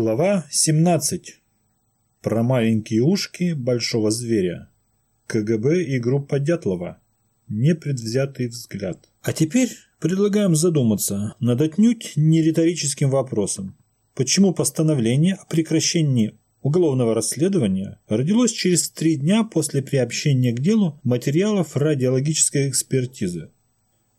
Глава 17. Про маленькие ушки большого зверя. КГБ и группа Дятлова. Непредвзятый взгляд. А теперь предлагаем задуматься над отнюдь не риторическим вопросом. Почему постановление о прекращении уголовного расследования родилось через три дня после приобщения к делу материалов радиологической экспертизы?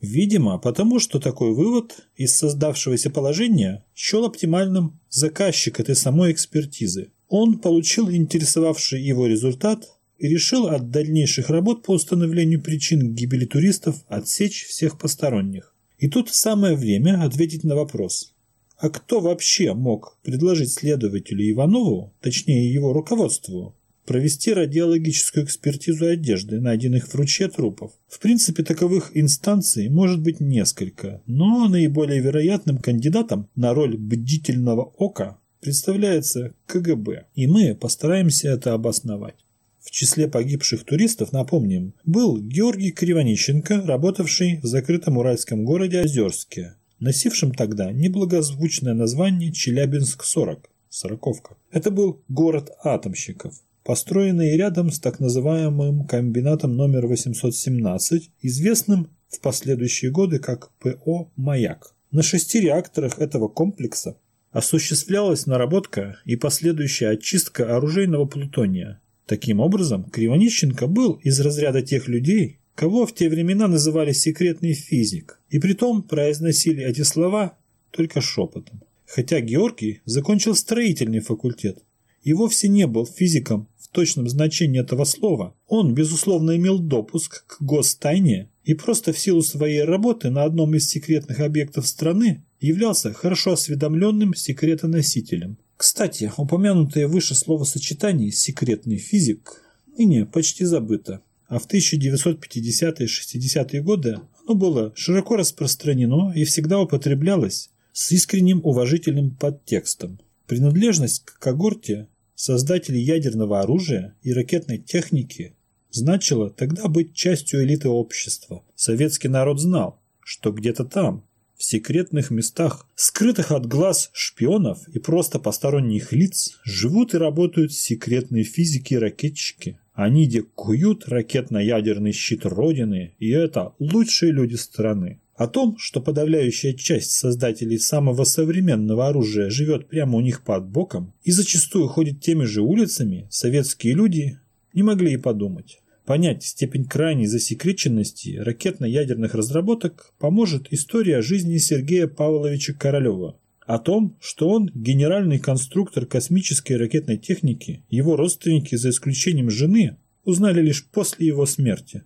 Видимо, потому что такой вывод из создавшегося положения счел оптимальным заказчик этой самой экспертизы. Он получил интересовавший его результат и решил от дальнейших работ по установлению причин гибели туристов отсечь всех посторонних. И тут самое время ответить на вопрос. А кто вообще мог предложить следователю Иванову, точнее его руководству, провести радиологическую экспертизу одежды, найденных в ручье трупов. В принципе, таковых инстанций может быть несколько, но наиболее вероятным кандидатом на роль бдительного ока представляется КГБ, и мы постараемся это обосновать. В числе погибших туристов, напомним, был Георгий Кривонищенко, работавший в закрытом уральском городе Озерске, носившем тогда неблагозвучное название Челябинск-40, Сороковка. Это был город атомщиков построенный рядом с так называемым комбинатом номер 817, известным в последующие годы как ПО «Маяк». На шести реакторах этого комплекса осуществлялась наработка и последующая очистка оружейного плутония. Таким образом, Кривонищенко был из разряда тех людей, кого в те времена называли секретный физик, и притом произносили эти слова только шепотом. Хотя Георгий закончил строительный факультет и вовсе не был физиком точном значении этого слова, он, безусловно, имел допуск к гостайне и просто в силу своей работы на одном из секретных объектов страны являлся хорошо осведомленным секретоносителем. Кстати, упомянутое выше словосочетание «секретный физик» ныне почти забыто, а в 1950-60-е годы оно было широко распространено и всегда употреблялось с искренним уважительным подтекстом. Принадлежность к когорте создателей ядерного оружия и ракетной техники, значило тогда быть частью элиты общества. Советский народ знал, что где-то там, в секретных местах, скрытых от глаз шпионов и просто посторонних лиц, живут и работают секретные физики и ракетчики. Они где куют ракетно-ядерный щит Родины, и это лучшие люди страны. О том, что подавляющая часть создателей самого современного оружия живет прямо у них под боком и зачастую ходит теми же улицами, советские люди не могли и подумать. Понять степень крайней засекреченности ракетно-ядерных разработок поможет история жизни Сергея Павловича Королева. О том, что он генеральный конструктор космической ракетной техники, его родственники, за исключением жены, узнали лишь после его смерти.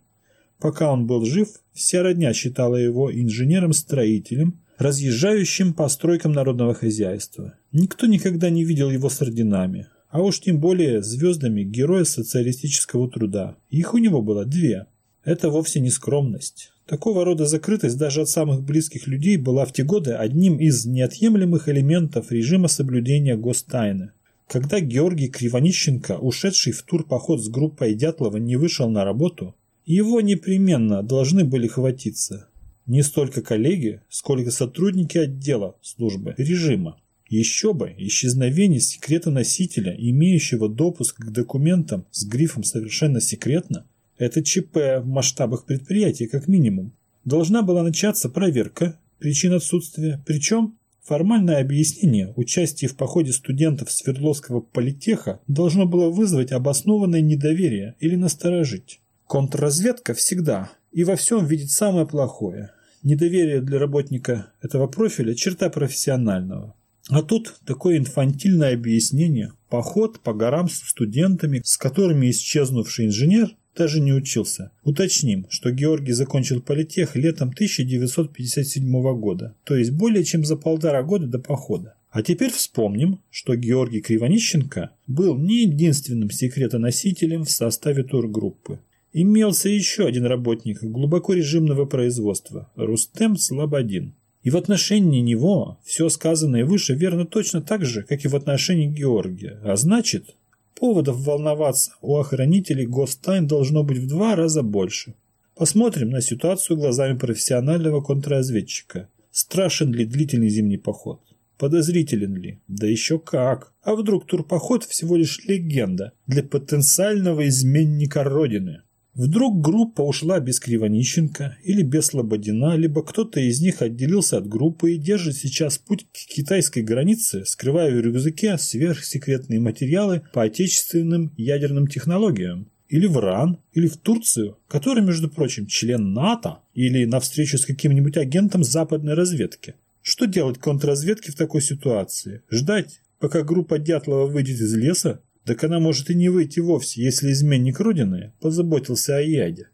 Пока он был жив, вся родня считала его инженером-строителем, разъезжающим по стройкам народного хозяйства. Никто никогда не видел его с орденами, а уж тем более звездами героя социалистического труда. Их у него было две. Это вовсе не скромность. Такого рода закрытость даже от самых близких людей была в те годы одним из неотъемлемых элементов режима соблюдения гостайны. Когда Георгий Кривонищенко, ушедший в турпоход с группой Дятлова, не вышел на работу, его непременно должны были хватиться не столько коллеги, сколько сотрудники отдела службы режима. Еще бы, исчезновение секрета носителя, имеющего допуск к документам с грифом «совершенно секретно», это ЧП в масштабах предприятия как минимум. Должна была начаться проверка причин отсутствия, причем формальное объяснение участия в походе студентов Свердловского политеха должно было вызвать обоснованное недоверие или насторожить. Контрразведка всегда и во всем видит самое плохое. Недоверие для работника этого профиля – черта профессионального. А тут такое инфантильное объяснение. Поход по горам с студентами, с которыми исчезнувший инженер даже не учился. Уточним, что Георгий закончил политех летом 1957 года, то есть более чем за полтора года до похода. А теперь вспомним, что Георгий Кривонищенко был не единственным секретоносителем в составе тургруппы. Имелся еще один работник глубоко режимного производства – Рустем Слободин. И в отношении него все сказанное выше верно точно так же, как и в отношении Георгия. А значит, поводов волноваться у охранителей гостайн должно быть в два раза больше. Посмотрим на ситуацию глазами профессионального контрразведчика. Страшен ли длительный зимний поход? Подозрителен ли? Да еще как. А вдруг турпоход всего лишь легенда для потенциального изменника Родины? Вдруг группа ушла без Кривонищенко или без Слободина, либо кто-то из них отделился от группы и держит сейчас путь к китайской границе, скрывая в рюкзаке сверхсекретные материалы по отечественным ядерным технологиям. Или в Иран, или в Турцию, который, между прочим, член НАТО, или на встречу с каким-нибудь агентом западной разведки. Что делать контрразведке в такой ситуации? Ждать, пока группа Дятлова выйдет из леса? Так она может и не выйти вовсе, если изменник Родины позаботился о яде.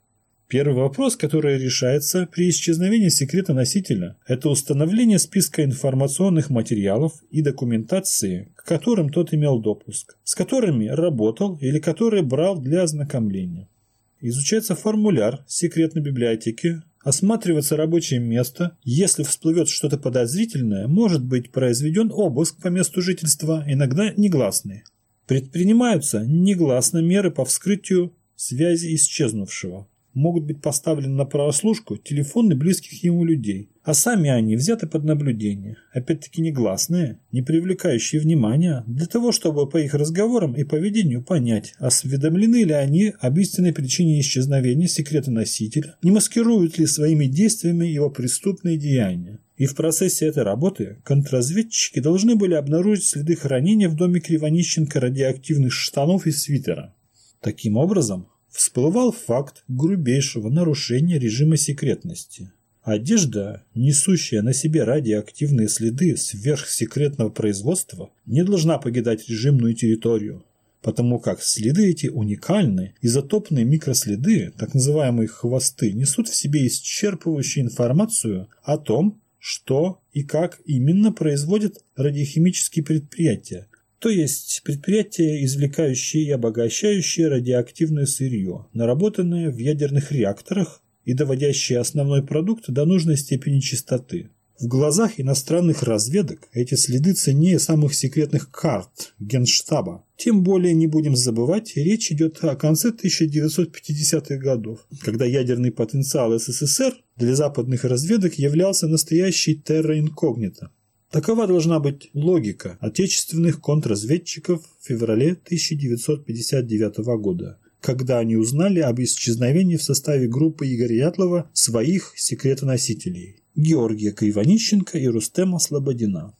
Первый вопрос, который решается при исчезновении секрета носителя, это установление списка информационных материалов и документации, к которым тот имел допуск, с которыми работал или которые брал для ознакомления. Изучается формуляр секретной библиотеки, осматривается рабочее место, если всплывет что-то подозрительное, может быть произведен обыск по месту жительства, иногда негласный. Предпринимаются негласно меры по вскрытию связи исчезнувшего. Могут быть поставлены на прослушку телефоны близких ему людей, а сами они взяты под наблюдение, опять-таки негласные, не привлекающие внимания, для того, чтобы по их разговорам и поведению понять, осведомлены ли они об истинной причине исчезновения секрета носителя, не маскируют ли своими действиями его преступные деяния. И в процессе этой работы контрразведчики должны были обнаружить следы хранения в доме Кривонищенко радиоактивных штанов и свитера. Таким образом, всплывал факт грубейшего нарушения режима секретности. Одежда, несущая на себе радиоактивные следы сверхсекретного производства, не должна покидать режимную территорию, потому как следы эти уникальны, изотопные микроследы, так называемые хвосты, несут в себе исчерпывающую информацию о том, что и как именно производят радиохимические предприятия, то есть предприятия, извлекающие и обогащающие радиоактивное сырье, наработанное в ядерных реакторах и доводящие основной продукт до нужной степени чистоты. В глазах иностранных разведок эти следы ценнее самых секретных карт Генштаба. Тем более не будем забывать, речь идет о конце 1950-х годов, когда ядерный потенциал СССР для западных разведок являлся настоящей терра инкогнито. Такова должна быть логика отечественных контрразведчиков в феврале 1959 года, когда они узнали об исчезновении в составе группы Игоря Ятлова своих секретоносителей. Георгия Кривонищенко и Рустема Слободина.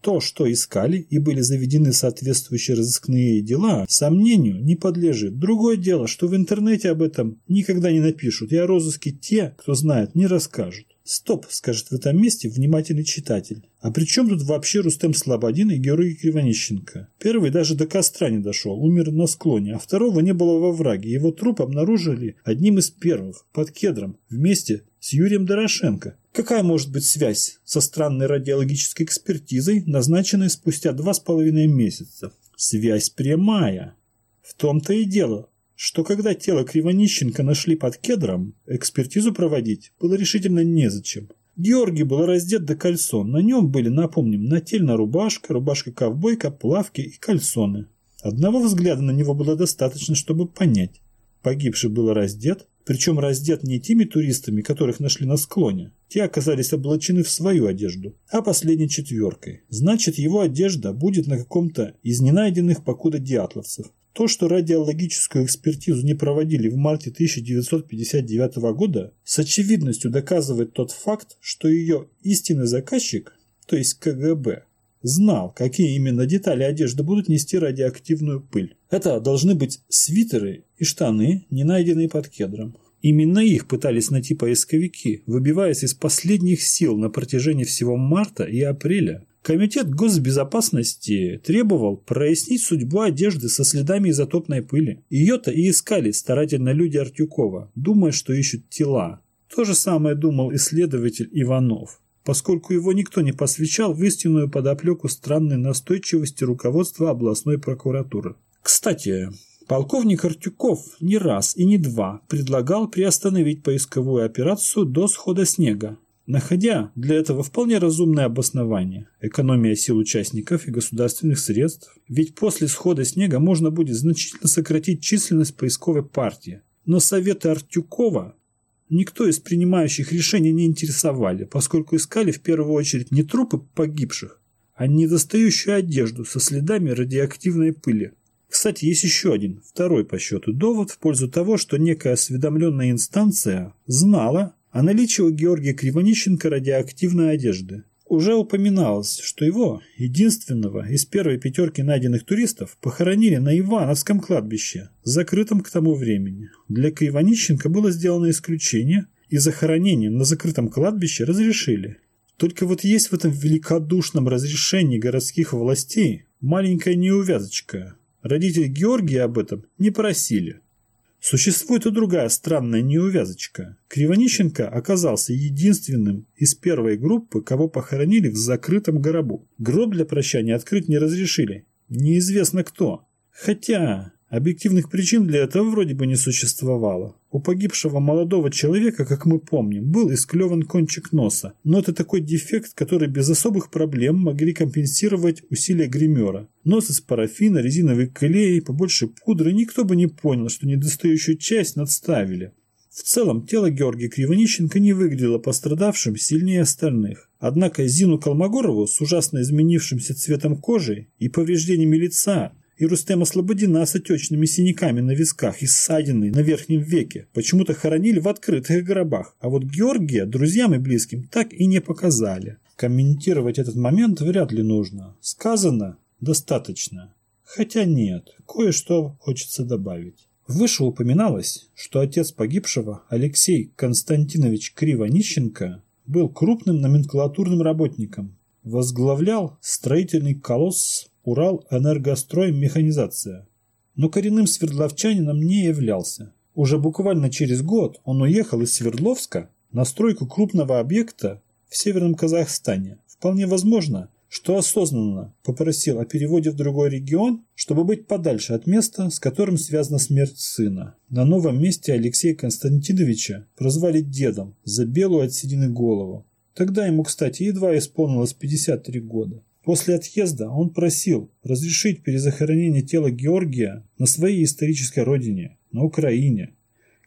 То, что искали и были заведены соответствующие разыскные дела, сомнению не подлежит. Другое дело, что в интернете об этом никогда не напишут, и о розыске те, кто знает, не расскажут. «Стоп», – скажет в этом месте внимательный читатель. А при чем тут вообще Рустем Слободин и Георгий Кривонищенко? Первый даже до костра не дошел, умер на склоне, а второго не было во враге. Его труп обнаружили одним из первых, под кедром, вместе с Юрием Дорошенко. Какая может быть связь со странной радиологической экспертизой, назначенной спустя два с половиной месяца? Связь прямая. В том-то и дело, что когда тело Кривонищенко нашли под кедром, экспертизу проводить было решительно незачем. Георгий был раздет до кальсон. На нем были, напомним, нательная рубашка, рубашка-ковбойка, плавки и кальсоны. Одного взгляда на него было достаточно, чтобы понять. Погибший был раздет, причем раздет не теми туристами, которых нашли на склоне. Те оказались облачены в свою одежду, а последней четверкой. Значит, его одежда будет на каком-то из ненайденных покуда диатловцев. То, что радиологическую экспертизу не проводили в марте 1959 года, с очевидностью доказывает тот факт, что ее истинный заказчик, то есть КГБ, знал, какие именно детали одежды будут нести радиоактивную пыль. Это должны быть свитеры и штаны, не найденные под кедром. Именно их пытались найти поисковики, выбиваясь из последних сил на протяжении всего марта и апреля Комитет госбезопасности требовал прояснить судьбу одежды со следами изотопной пыли. Ее-то и искали старательно люди Артюкова, думая, что ищут тела. То же самое думал исследователь Иванов, поскольку его никто не посвящал в истинную подоплеку странной настойчивости руководства областной прокуратуры. Кстати, полковник Артюков не раз и не два предлагал приостановить поисковую операцию до схода снега, находя для этого вполне разумное обоснование – экономия сил участников и государственных средств, ведь после схода снега можно будет значительно сократить численность поисковой партии. Но советы Артюкова никто из принимающих решения не интересовали, поскольку искали в первую очередь не трупы погибших, а недостающую одежду со следами радиоактивной пыли. Кстати, есть еще один, второй по счету довод в пользу того, что некая осведомленная инстанция знала о наличии у Георгия Кривонищенко радиоактивной одежды. Уже упоминалось, что его, единственного из первой пятерки найденных туристов, похоронили на Ивановском кладбище, закрытом к тому времени. Для Кривонищенко было сделано исключение, и захоронение на закрытом кладбище разрешили. Только вот есть в этом великодушном разрешении городских властей маленькая неувязочка. Родители Георгия об этом не просили. Существует и другая странная неувязочка. Кривонищенко оказался единственным из первой группы, кого похоронили в закрытом гробу. Гроб для прощания открыть не разрешили. Неизвестно кто. Хотя Объективных причин для этого вроде бы не существовало. У погибшего молодого человека, как мы помним, был исклеван кончик носа, но это такой дефект, который без особых проблем могли компенсировать усилия гримера. Нос из парафина, резиновый клей, побольше пудры, никто бы не понял, что недостающую часть надставили. В целом, тело Георгия Кривонищенко не выглядело пострадавшим сильнее остальных. Однако Зину Колмогорову с ужасно изменившимся цветом кожи и повреждениями лица и Рустема Слободина с отечными синяками на висках и ссадиной на верхнем веке почему-то хоронили в открытых гробах, а вот Георгия друзьям и близким так и не показали. Комментировать этот момент вряд ли нужно. Сказано достаточно. Хотя нет, кое-что хочется добавить. Выше упоминалось, что отец погибшего, Алексей Константинович Кривонищенко, был крупным номенклатурным работником, возглавлял строительный колосс Урал энергострой механизация. Но коренным свердловчанином не являлся. Уже буквально через год он уехал из Свердловска на стройку крупного объекта в Северном Казахстане. Вполне возможно, что осознанно попросил о переводе в другой регион, чтобы быть подальше от места, с которым связана смерть сына. На новом месте Алексея Константиновича прозвали дедом за белую от седины голову. Тогда ему, кстати, едва исполнилось 53 года. После отъезда он просил разрешить перезахоронение тела Георгия на своей исторической родине, на Украине.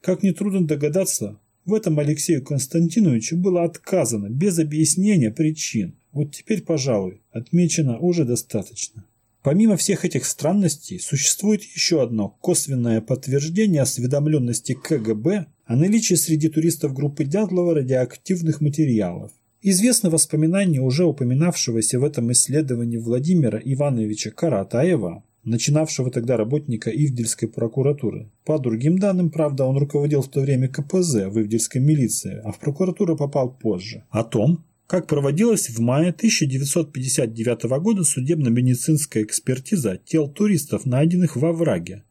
Как нетрудно догадаться, в этом Алексею Константиновичу было отказано без объяснения причин. Вот теперь, пожалуй, отмечено уже достаточно. Помимо всех этих странностей, существует еще одно косвенное подтверждение осведомленности КГБ о наличии среди туристов группы Дятлова радиоактивных материалов. Известно воспоминание уже упоминавшегося в этом исследовании Владимира Ивановича Каратаева, начинавшего тогда работника Ивдельской прокуратуры. По другим данным, правда, он руководил в то время КПЗ в Ивдельской милиции, а в прокуратуру попал позже. О том, как проводилась в мае 1959 года судебно-медицинская экспертиза тел туристов, найденных во враге.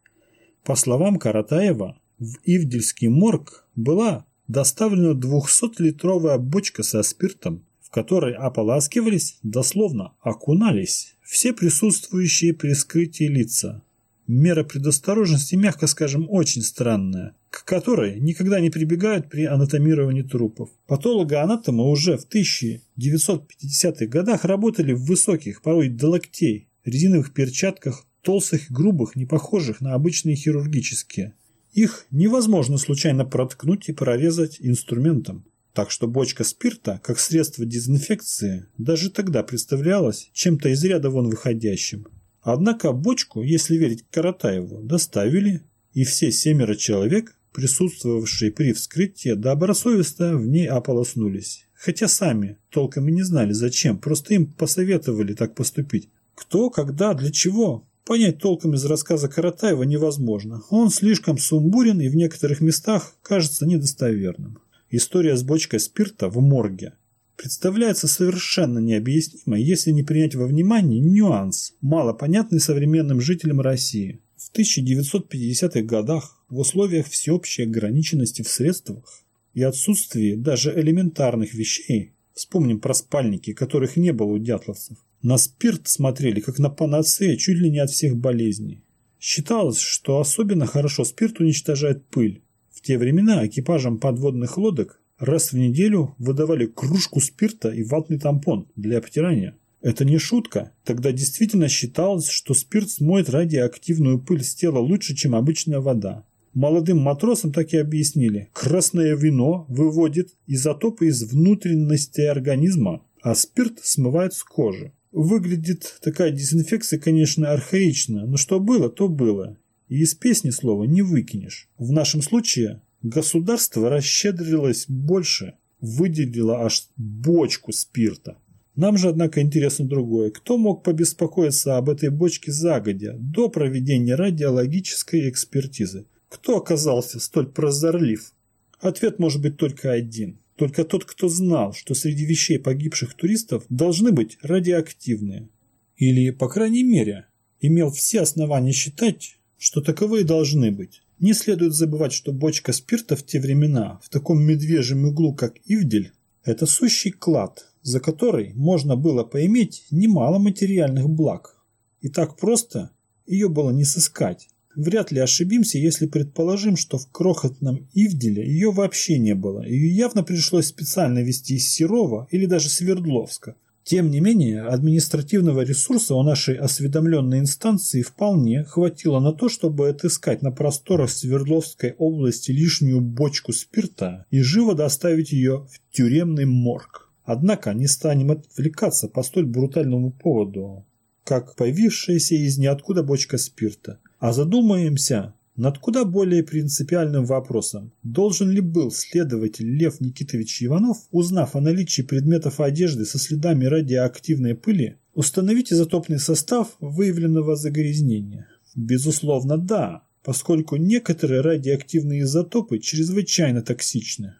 По словам Каратаева, в Ивдельский морг была доставлена 200-литровая бочка со спиртом, в которой ополаскивались, дословно окунались, все присутствующие при скрытии лица. Мера предосторожности, мягко скажем, очень странная, к которой никогда не прибегают при анатомировании трупов. Патологоанатомы уже в 1950-х годах работали в высоких, порой до локтей, резиновых перчатках, толстых грубых, не похожих на обычные хирургические. Их невозможно случайно проткнуть и прорезать инструментом. Так что бочка спирта, как средство дезинфекции, даже тогда представлялась чем-то из ряда вон выходящим. Однако бочку, если верить Каратаеву, доставили, и все семеро человек, присутствовавшие при вскрытии, добросовестно в ней ополоснулись. Хотя сами толком и не знали зачем, просто им посоветовали так поступить. Кто, когда, для чего, Понять толком из рассказа Каратаева невозможно. Он слишком сумбурен и в некоторых местах кажется недостоверным. История с бочкой спирта в морге представляется совершенно необъяснимой, если не принять во внимание нюанс, мало понятный современным жителям России. В 1950-х годах в условиях всеобщей ограниченности в средствах и отсутствии даже элементарных вещей, вспомним про спальники, которых не было у дятловцев, на спирт смотрели как на панацею чуть ли не от всех болезней. Считалось, что особенно хорошо спирт уничтожает пыль. В те времена экипажам подводных лодок раз в неделю выдавали кружку спирта и ватный тампон для обтирания. Это не шутка. Тогда действительно считалось, что спирт смоет радиоактивную пыль с тела лучше, чем обычная вода. Молодым матросам так и объяснили. Красное вино выводит изотопы из внутренностей организма, а спирт смывает с кожи. Выглядит такая дезинфекция, конечно, архаично, но что было, то было. И из песни слова не выкинешь. В нашем случае государство расщедрилось больше, выделило аж бочку спирта. Нам же, однако, интересно другое. Кто мог побеспокоиться об этой бочке загодя, до проведения радиологической экспертизы? Кто оказался столь прозорлив? Ответ может быть только один. Только тот, кто знал, что среди вещей погибших туристов должны быть радиоактивные. Или, по крайней мере, имел все основания считать, что таковые должны быть. Не следует забывать, что бочка спирта в те времена, в таком медвежьем углу, как Ивдель, это сущий клад, за который можно было поиметь немало материальных благ. И так просто ее было не сыскать. Вряд ли ошибимся, если предположим, что в крохотном Ивделе ее вообще не было. Ее явно пришлось специально везти из Серова или даже Свердловска. Тем не менее, административного ресурса у нашей осведомленной инстанции вполне хватило на то, чтобы отыскать на просторах Свердловской области лишнюю бочку спирта и живо доставить ее в тюремный морг. Однако не станем отвлекаться по столь брутальному поводу, как появившаяся из ниоткуда бочка спирта. А задумаемся над куда более принципиальным вопросом. Должен ли был следователь Лев Никитович Иванов, узнав о наличии предметов одежды со следами радиоактивной пыли, установить изотопный состав выявленного загрязнения? Безусловно, да, поскольку некоторые радиоактивные изотопы чрезвычайно токсичны.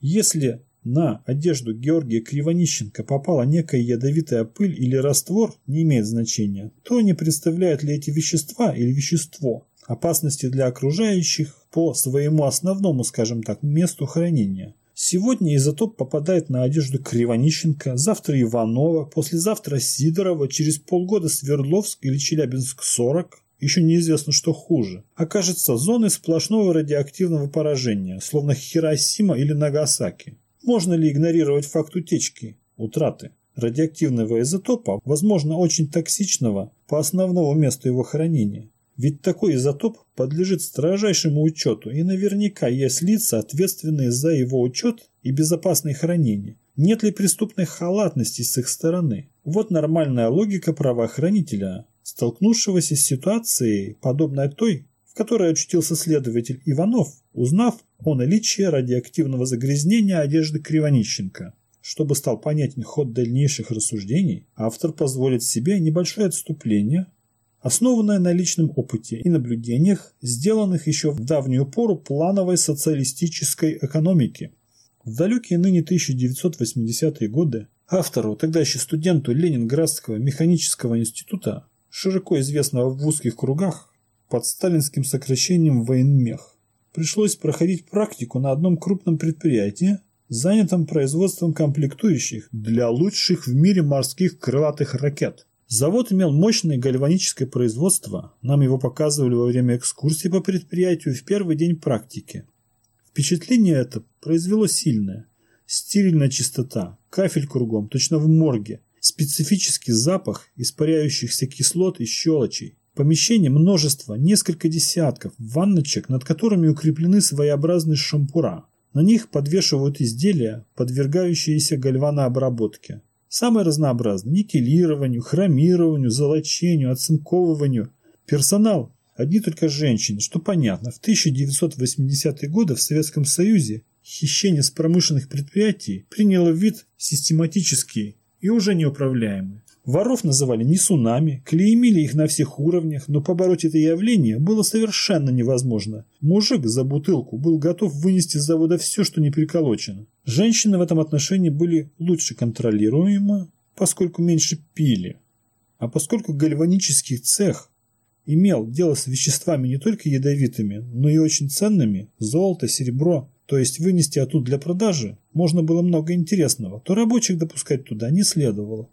Если на одежду Георгия Кривонищенко попала некая ядовитая пыль или раствор, не имеет значения, то не представляют ли эти вещества или вещество опасности для окружающих по своему основному, скажем так, месту хранения. Сегодня изотоп попадает на одежду Кривонищенко, завтра Иванова, послезавтра Сидорова, через полгода Свердловск или Челябинск-40, еще неизвестно, что хуже, окажется зоной сплошного радиоактивного поражения, словно Хиросима или Нагасаки. Можно ли игнорировать факт утечки, утраты? Радиоактивного изотопа, возможно, очень токсичного по основному месту его хранения. Ведь такой изотоп подлежит строжайшему учету, и наверняка есть лица, ответственные за его учет и безопасное хранение. Нет ли преступной халатности с их стороны? Вот нормальная логика правоохранителя, столкнувшегося с ситуацией, подобной той, в которой очутился следователь Иванов, узнав о наличии радиоактивного загрязнения одежды Кривонищенко. Чтобы стал понятен ход дальнейших рассуждений, автор позволит себе небольшое отступление, основанное на личном опыте и наблюдениях, сделанных еще в давнюю пору плановой социалистической экономики. В далекие ныне 1980-е годы автору, тогда еще студенту Ленинградского механического института, широко известного в узких кругах, под сталинским сокращением военмех. Пришлось проходить практику на одном крупном предприятии, занятом производством комплектующих для лучших в мире морских крылатых ракет. Завод имел мощное гальваническое производство, нам его показывали во время экскурсии по предприятию в первый день практики. Впечатление это произвело сильное. Стерильная чистота, кафель кругом, точно в морге, специфический запах испаряющихся кислот и щелочей, помещение множество, несколько десятков ванночек, над которыми укреплены своеобразные шампура. На них подвешивают изделия, подвергающиеся гальванообработке. Самое разнообразное – никелированию, хромированию, золочению, оцинковыванию. Персонал – одни только женщины, что понятно. В 1980-е годы в Советском Союзе хищение с промышленных предприятий приняло вид систематический и уже неуправляемый. Воров называли несунами, клеймили их на всех уровнях, но побороть это явление было совершенно невозможно. Мужик за бутылку был готов вынести с завода все, что не приколочено. Женщины в этом отношении были лучше контролируемы, поскольку меньше пили. А поскольку гальванический цех имел дело с веществами не только ядовитыми, но и очень ценными – золото, серебро, то есть вынести оттуда для продажи, можно было много интересного, то рабочих допускать туда не следовало.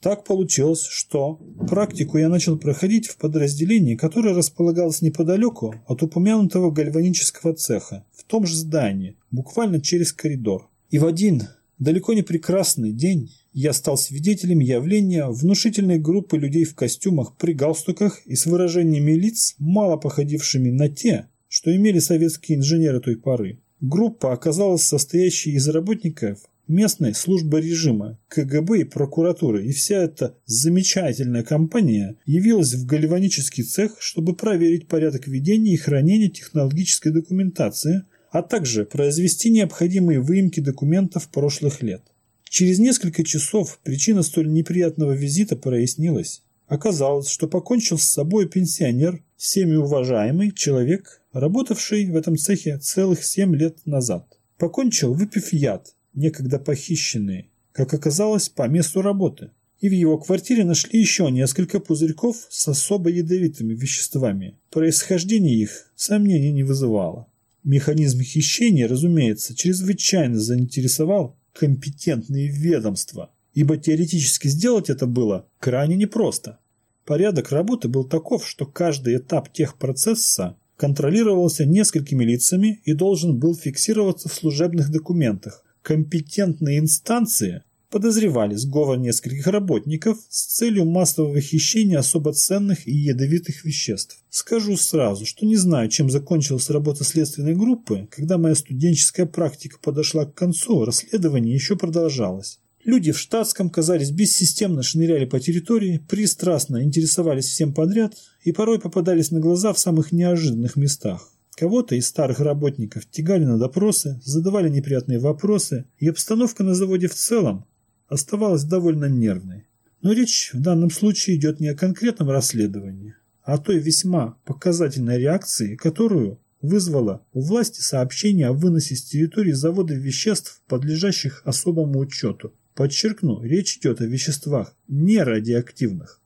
Так получилось, что практику я начал проходить в подразделении, которое располагалось неподалеку от упомянутого гальванического цеха, в том же здании, буквально через коридор. И в один далеко не прекрасный день я стал свидетелем явления внушительной группы людей в костюмах при галстуках и с выражениями лиц, мало походившими на те, что имели советские инженеры той поры. Группа оказалась состоящей из работников местной службы режима, КГБ и прокуратуры, и вся эта замечательная компания явилась в гальванический цех, чтобы проверить порядок ведения и хранения технологической документации, а также произвести необходимые выемки документов прошлых лет. Через несколько часов причина столь неприятного визита прояснилась. Оказалось, что покончил с собой пенсионер, всеми уважаемый человек, работавший в этом цехе целых семь лет назад. Покончил, выпив яд, некогда похищенный, как оказалось, по месту работы. И в его квартире нашли еще несколько пузырьков с особо ядовитыми веществами. Происхождение их сомнений не вызывало. Механизм хищения, разумеется, чрезвычайно заинтересовал компетентные ведомства, ибо теоретически сделать это было крайне непросто. Порядок работы был таков, что каждый этап техпроцесса контролировался несколькими лицами и должен был фиксироваться в служебных документах. Компетентные инстанции подозревали сговор нескольких работников с целью массового хищения особо ценных и ядовитых веществ. Скажу сразу, что не знаю, чем закончилась работа следственной группы, когда моя студенческая практика подошла к концу, расследование еще продолжалось. Люди в штатском, казались, бессистемно шныряли по территории, пристрастно интересовались всем подряд и порой попадались на глаза в самых неожиданных местах. Кого-то из старых работников тягали на допросы, задавали неприятные вопросы, и обстановка на заводе в целом оставалась довольно нервной. Но речь в данном случае идет не о конкретном расследовании, а о той весьма показательной реакции, которую вызвало у власти сообщение о выносе с территории завода веществ, подлежащих особому учету. Подчеркну, речь идет о веществах не радиоактивных.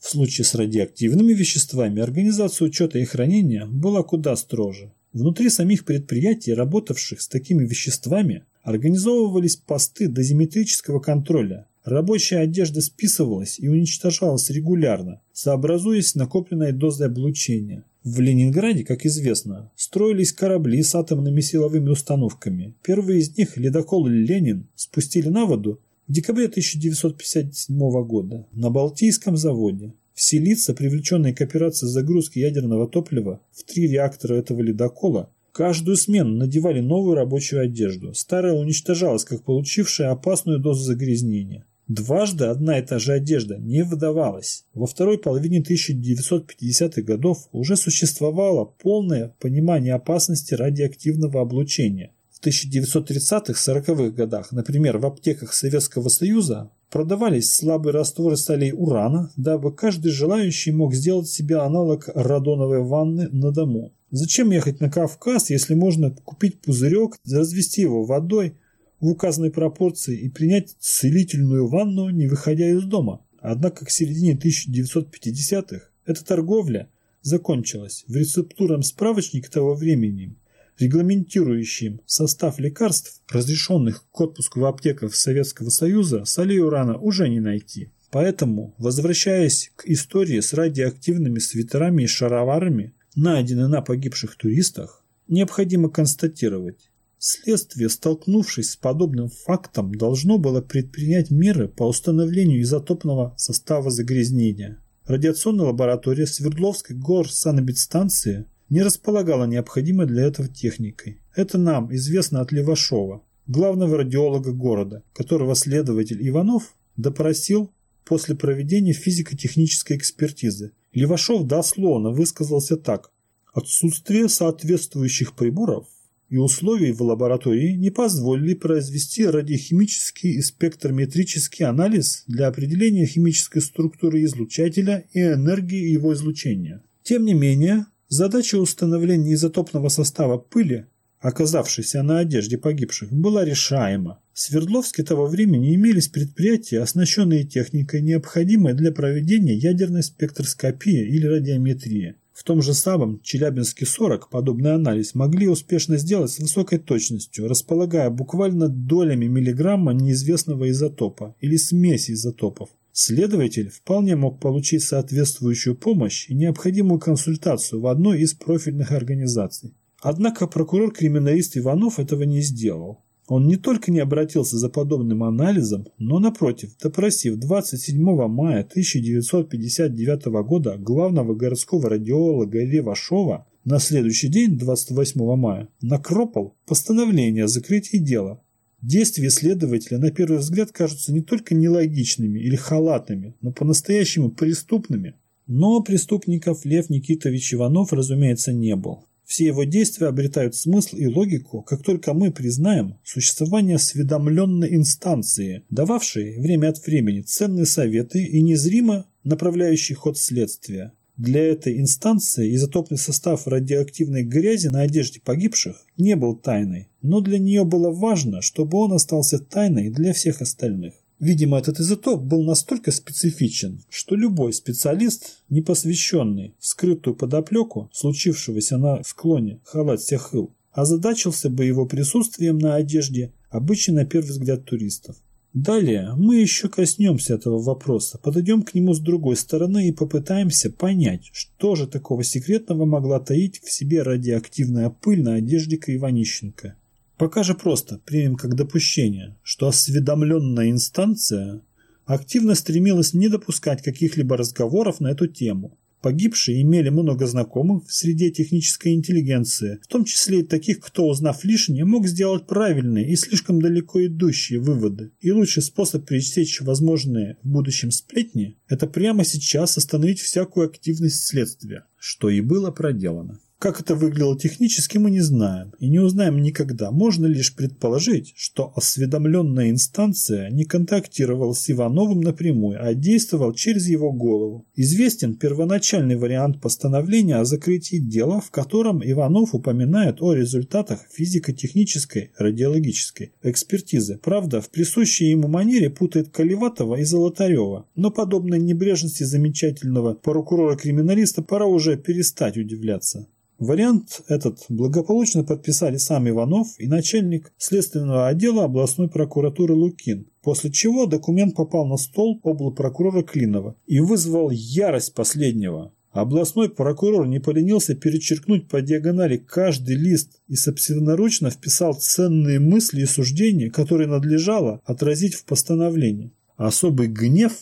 В случае с радиоактивными веществами организация учета и хранения была куда строже. Внутри самих предприятий, работавших с такими веществами, организовывались посты дозиметрического контроля. Рабочая одежда списывалась и уничтожалась регулярно, сообразуясь с накопленной дозой облучения. В Ленинграде, как известно, строились корабли с атомными силовыми установками. Первые из них, ледокол «Ленин», спустили на воду в декабре 1957 года на Балтийском заводе все лица, привлеченные к операции загрузки ядерного топлива в три реактора этого ледокола, каждую смену надевали новую рабочую одежду. Старая уничтожалась, как получившая опасную дозу загрязнения. Дважды одна и та же одежда не выдавалась. Во второй половине 1950-х годов уже существовало полное понимание опасности радиоактивного облучения. В 1930-40-х годах, например, в аптеках Советского Союза продавались слабые растворы солей урана, дабы каждый желающий мог сделать себе аналог радоновой ванны на дому. Зачем ехать на Кавказ, если можно купить пузырек, развести его водой в указанной пропорции и принять целительную ванну, не выходя из дома? Однако к середине 1950-х эта торговля закончилась. В рецептурном справочнике того времени регламентирующим состав лекарств, разрешенных к отпуску в аптеках Советского Союза, солей урана уже не найти. Поэтому, возвращаясь к истории с радиоактивными свитерами и шароварами, найденными на погибших туристах, необходимо констатировать, следствие, столкнувшись с подобным фактом, должно было предпринять меры по установлению изотопного состава загрязнения. Радиационная лаборатория Свердловской горсанэпидстанции не располагала необходимой для этого техникой. Это нам известно от Левашова, главного радиолога города, которого следователь Иванов допросил после проведения физико-технической экспертизы. Левашов дословно высказался так. Отсутствие соответствующих приборов и условий в лаборатории не позволили произвести радиохимический и спектрометрический анализ для определения химической структуры излучателя и энергии его излучения. Тем не менее, Задача установления изотопного состава пыли, оказавшейся на одежде погибших, была решаема. В Свердловске того времени имелись предприятия, оснащенные техникой, необходимой для проведения ядерной спектроскопии или радиометрии. В том же самом Челябинске-40 подобный анализ могли успешно сделать с высокой точностью, располагая буквально долями миллиграмма неизвестного изотопа или смеси изотопов. Следователь вполне мог получить соответствующую помощь и необходимую консультацию в одной из профильных организаций. Однако прокурор-криминалист Иванов этого не сделал. Он не только не обратился за подобным анализом, но, напротив, допросив 27 мая 1959 года главного городского радиолога Левашова, на следующий день, 28 мая, накропал постановление о закрытии дела. Действия следователя на первый взгляд кажутся не только нелогичными или халатными, но по-настоящему преступными. Но преступников Лев Никитович Иванов, разумеется, не был. Все его действия обретают смысл и логику, как только мы признаем существование осведомленной инстанции, дававшей время от времени ценные советы и незримо направляющей ход следствия. Для этой инстанции изотопный состав радиоактивной грязи на одежде погибших не был тайной, но для нее было важно, чтобы он остался тайной для всех остальных. Видимо, этот изотоп был настолько специфичен, что любой специалист, не посвященный в скрытую подоплеку случившегося на склоне Халат-Сяхыл, озадачился бы его присутствием на одежде обычно на первый взгляд туристов. Далее мы еще коснемся этого вопроса, подойдем к нему с другой стороны и попытаемся понять, что же такого секретного могла таить в себе радиоактивная пыль на одежде Иванищенко. Пока же просто примем как допущение, что осведомленная инстанция активно стремилась не допускать каких-либо разговоров на эту тему, Погибшие имели много знакомых в среде технической интеллигенции, в том числе и таких, кто, узнав лишнее, мог сделать правильные и слишком далеко идущие выводы. И лучший способ пресечь возможные в будущем сплетни – это прямо сейчас остановить всякую активность следствия, что и было проделано. Как это выглядело технически, мы не знаем и не узнаем никогда. Можно лишь предположить, что осведомленная инстанция не контактировала с Ивановым напрямую, а действовал через его голову. Известен первоначальный вариант постановления о закрытии дела, в котором Иванов упоминает о результатах физико-технической радиологической экспертизы. Правда, в присущей ему манере путает Колеватова и Золотарева. Но подобной небрежности замечательного прокурора-криминалиста пора уже перестать удивляться. Вариант этот благополучно подписали сам Иванов и начальник следственного отдела областной прокуратуры Лукин, после чего документ попал на стол облпрокурора Клинова и вызвал ярость последнего. Областной прокурор не поленился перечеркнуть по диагонали каждый лист и собственноручно вписал ценные мысли и суждения, которые надлежало отразить в постановлении. Особый гнев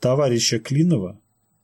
товарища Клинова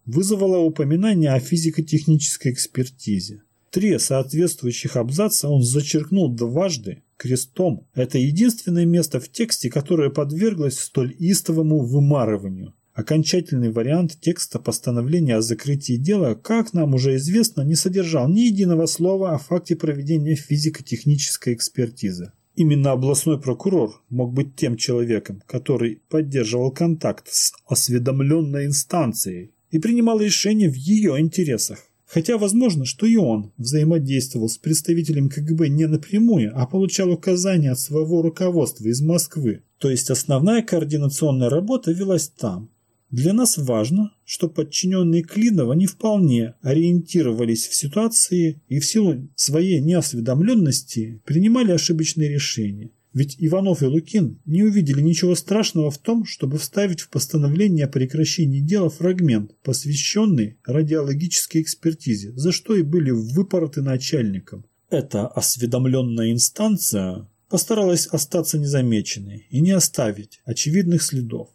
вызвало упоминание о физико-технической экспертизе. Три соответствующих абзаца он зачеркнул дважды крестом. Это единственное место в тексте, которое подверглось столь истовому вымарыванию. Окончательный вариант текста постановления о закрытии дела, как нам уже известно, не содержал ни единого слова о факте проведения физико-технической экспертизы. Именно областной прокурор мог быть тем человеком, который поддерживал контакт с осведомленной инстанцией и принимал решения в ее интересах. Хотя возможно, что и он взаимодействовал с представителем КГБ не напрямую, а получал указания от своего руководства из Москвы. То есть основная координационная работа велась там. Для нас важно, что подчиненные Клинова не вполне ориентировались в ситуации и в силу своей неосведомленности принимали ошибочные решения. Ведь Иванов и Лукин не увидели ничего страшного в том, чтобы вставить в постановление о прекращении дела фрагмент, посвященный радиологической экспертизе, за что и были выпороты начальником. Эта осведомленная инстанция постаралась остаться незамеченной и не оставить очевидных следов.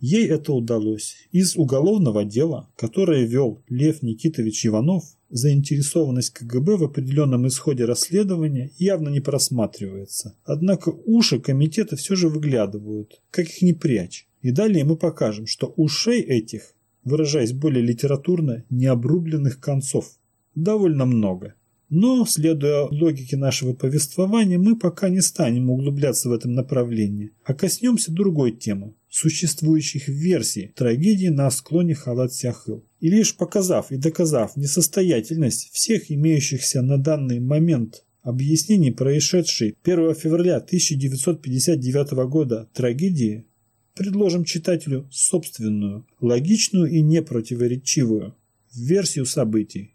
Ей это удалось. Из уголовного дела, которое вел Лев Никитович Иванов, заинтересованность КГБ в определенном исходе расследования явно не просматривается. Однако уши комитета все же выглядывают, как их не прячь. И далее мы покажем, что ушей этих, выражаясь более литературно, необрубленных концов довольно много. Но, следуя логике нашего повествования, мы пока не станем углубляться в этом направлении, а коснемся другой темы – существующих версий трагедии на склоне Халат-Сяхыл. И лишь показав и доказав несостоятельность всех имеющихся на данный момент объяснений происшедшей 1 февраля 1959 года трагедии, предложим читателю собственную, логичную и непротиворечивую версию событий.